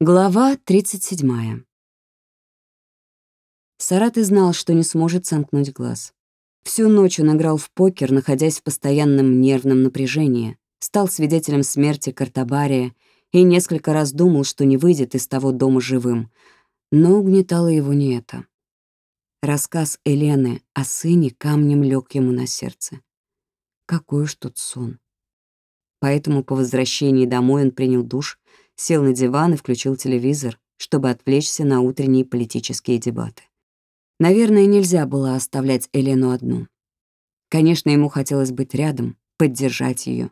Глава 37. Сараты знал, что не сможет сомкнуть глаз. Всю ночь он играл в покер, находясь в постоянном нервном напряжении, стал свидетелем смерти Картабария и несколько раз думал, что не выйдет из того дома живым. Но угнетало его не это. Рассказ Елены о сыне камнем лег ему на сердце. Какой уж тут сон. Поэтому по возвращении домой он принял душ, сел на диван и включил телевизор, чтобы отвлечься на утренние политические дебаты. Наверное, нельзя было оставлять Елену одну. Конечно, ему хотелось быть рядом, поддержать ее.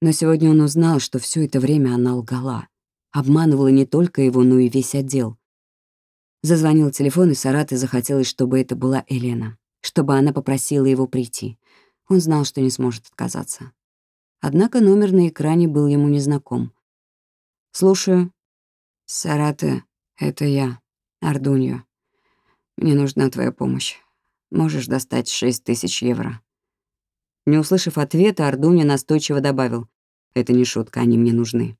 Но сегодня он узнал, что все это время она лгала. Обманывала не только его, но и весь отдел. Зазвонил телефон, и Сараты захотелось, чтобы это была Елена, чтобы она попросила его прийти. Он знал, что не сможет отказаться. Однако номер на экране был ему незнаком. «Слушаю». «Сараты, это я, Ардуньо. Мне нужна твоя помощь. Можешь достать шесть тысяч евро». Не услышав ответа, Ардуньо настойчиво добавил. «Это не шутка, они мне нужны».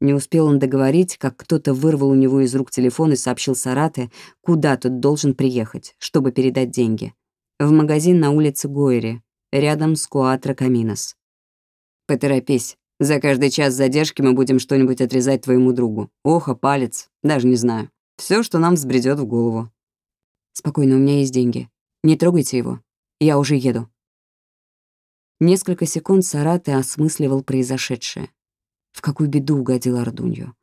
Не успел он договорить, как кто-то вырвал у него из рук телефон и сообщил Сарате, куда тот должен приехать, чтобы передать деньги. В магазин на улице Гойри, рядом с Куатро Каминос. «Поторопись, за каждый час задержки мы будем что-нибудь отрезать твоему другу. Ухо, палец, даже не знаю. Все, что нам взбредет в голову. Спокойно, у меня есть деньги. Не трогайте его. Я уже еду. Несколько секунд Сараты осмысливал произошедшее. В какую беду угодил Ардунью.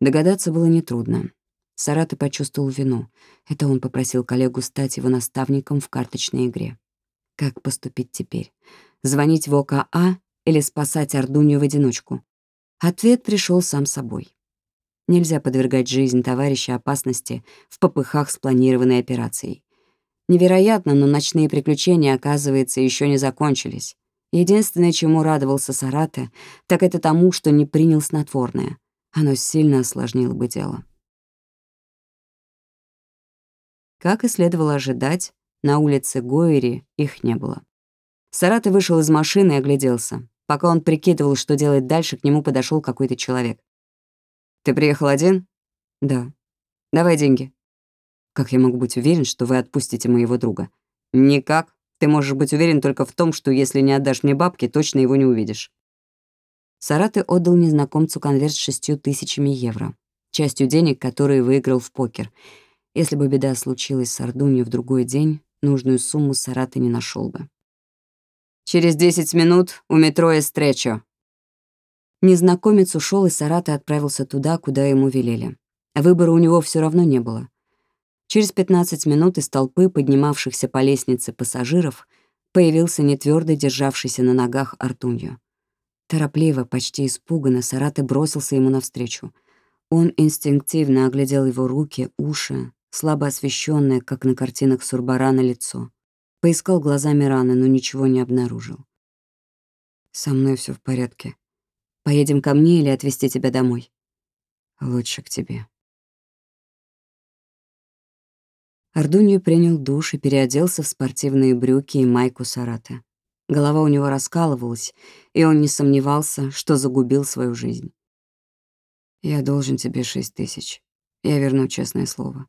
Догадаться было нетрудно. Сараты почувствовал вину. Это он попросил коллегу стать его наставником в карточной игре. Как поступить теперь? Звонить в ОКА или спасать Ордунью в одиночку? Ответ пришел сам собой. Нельзя подвергать жизнь товарища опасности в попыхах спланированной операцией. Невероятно, но ночные приключения, оказывается, еще не закончились. Единственное, чему радовался Сарате, так это тому, что не принял снотворное. Оно сильно осложнило бы дело. Как и следовало ожидать, на улице Гойри их не было. Сараты вышел из машины и огляделся. Пока он прикидывал, что делать дальше, к нему подошел какой-то человек. «Ты приехал один?» «Да». «Давай деньги». «Как я могу быть уверен, что вы отпустите моего друга?» «Никак. Ты можешь быть уверен только в том, что если не отдашь мне бабки, точно его не увидишь». Сараты отдал незнакомцу конверт с шестью тысячами евро, частью денег, которые выиграл в покер. Если бы беда случилась с Ардунью в другой день, нужную сумму Сараты не нашел бы. Через десять минут у метро Эстречо». Незнакомец ушел и Сарата отправился туда, куда ему велели. Выбора у него все равно не было. Через 15 минут из толпы, поднимавшихся по лестнице пассажиров, появился нетвёрдо державшийся на ногах Артуньо. Торопливо, почти испуганно, Сараты бросился ему навстречу. Он инстинктивно оглядел его руки, уши, слабо освещенное, как на картинах Сурбарана, лицо. Поискал глазами раны, но ничего не обнаружил. «Со мной все в порядке. Поедем ко мне или отвезти тебя домой?» «Лучше к тебе». Ардунью принял душ и переоделся в спортивные брюки и майку Сараты. Голова у него раскалывалась, и он не сомневался, что загубил свою жизнь. «Я должен тебе шесть тысяч. Я верну честное слово.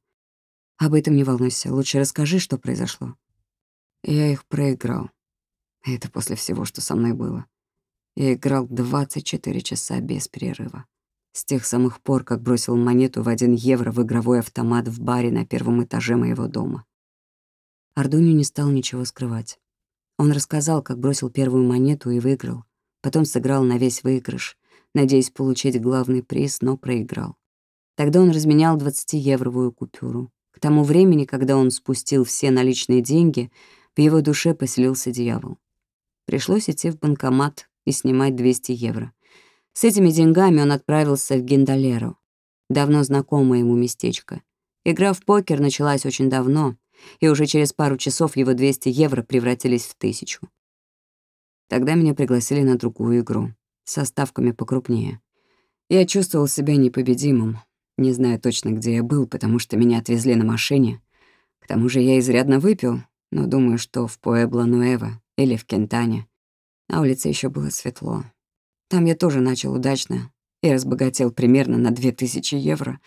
Об этом не волнуйся. Лучше расскажи, что произошло». Я их проиграл. это после всего, что со мной было. Я играл 24 часа без перерыва. С тех самых пор, как бросил монету в один евро в игровой автомат в баре на первом этаже моего дома. Ардунью не стал ничего скрывать. Он рассказал, как бросил первую монету и выиграл. Потом сыграл на весь выигрыш, надеясь получить главный приз, но проиграл. Тогда он разменял 20-евровую купюру. К тому времени, когда он спустил все наличные деньги — в его душе поселился дьявол. Пришлось идти в банкомат и снимать 200 евро. С этими деньгами он отправился в Гиндалеру, давно знакомое ему местечко. Игра в покер началась очень давно, и уже через пару часов его 200 евро превратились в тысячу. Тогда меня пригласили на другую игру, со ставками покрупнее. Я чувствовал себя непобедимым, не знаю точно, где я был, потому что меня отвезли на машине. К тому же я изрядно выпил, но думаю, что в Пуэбло-Нуэво или в Кентане. На улице еще было светло. Там я тоже начал удачно, и разбогател примерно на 2000 евро,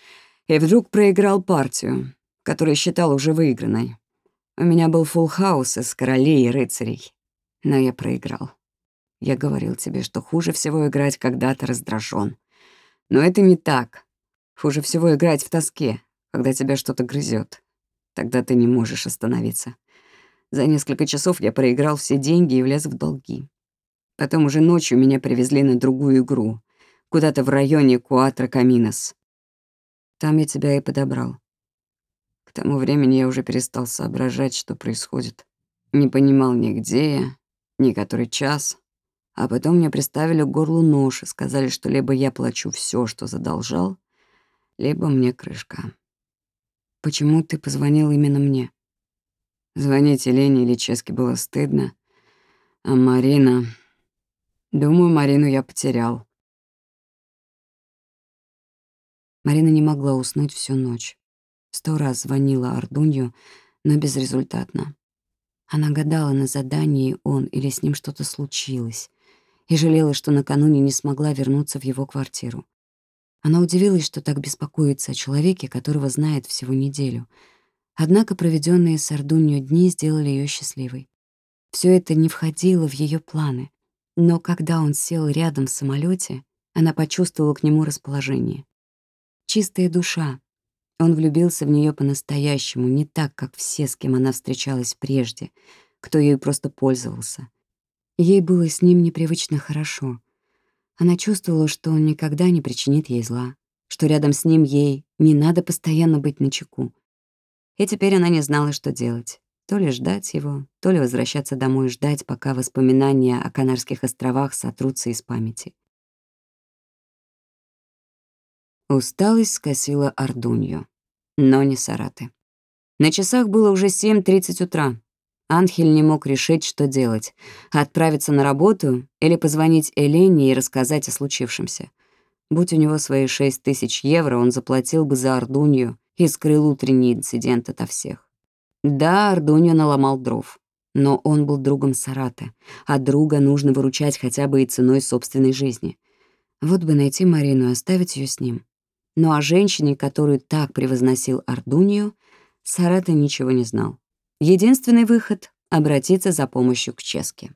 и вдруг проиграл партию, которую считал уже выигранной. У меня был фулл хаус из королей и рыцарей, но я проиграл. Я говорил тебе, что хуже всего играть, когда ты раздражен. Но это не так. Хуже всего играть в тоске, когда тебя что-то грызет. Тогда ты не можешь остановиться. За несколько часов я проиграл все деньги и влез в долги. Потом уже ночью меня привезли на другую игру, куда-то в районе Куатро Каминос. Там я тебя и подобрал. К тому времени я уже перестал соображать, что происходит. Не понимал ни где я, ни который час. А потом мне приставили к горлу нож и сказали, что либо я плачу все, что задолжал, либо мне крышка. Почему ты позвонил именно мне? Звонить Елене или Ческе было стыдно. А Марина... Думаю, Марину я потерял. Марина не могла уснуть всю ночь. Сто раз звонила Ардунью, но безрезультатно. Она гадала на задании он или с ним что-то случилось, и жалела, что накануне не смогла вернуться в его квартиру. Она удивилась, что так беспокоится о человеке, которого знает всего неделю — Однако проведенные с Ордунью дни сделали ее счастливой. Все это не входило в ее планы, но когда он сел рядом в самолете, она почувствовала к нему расположение. Чистая душа. Он влюбился в нее по-настоящему, не так, как все, с кем она встречалась прежде, кто ею просто пользовался. Ей было с ним непривычно хорошо. Она чувствовала, что он никогда не причинит ей зла, что рядом с ним ей не надо постоянно быть начеку, и теперь она не знала, что делать. То ли ждать его, то ли возвращаться домой ждать, пока воспоминания о Канарских островах сотрутся из памяти. Усталость скосила Ордунью, но не Сараты. На часах было уже 7.30 утра. Анхель не мог решить, что делать — отправиться на работу или позвонить Элене и рассказать о случившемся. Будь у него свои 6 тысяч евро, он заплатил бы за Ордунью и скрыл утренний инцидент ото всех. Да, Ардуньо наломал дров, но он был другом Сараты, а друга нужно выручать хотя бы и ценой собственной жизни. Вот бы найти Марину и оставить ее с ним. Ну о женщине, которую так превозносил Ардуньо, Сарата ничего не знал. Единственный выход — обратиться за помощью к Ческе.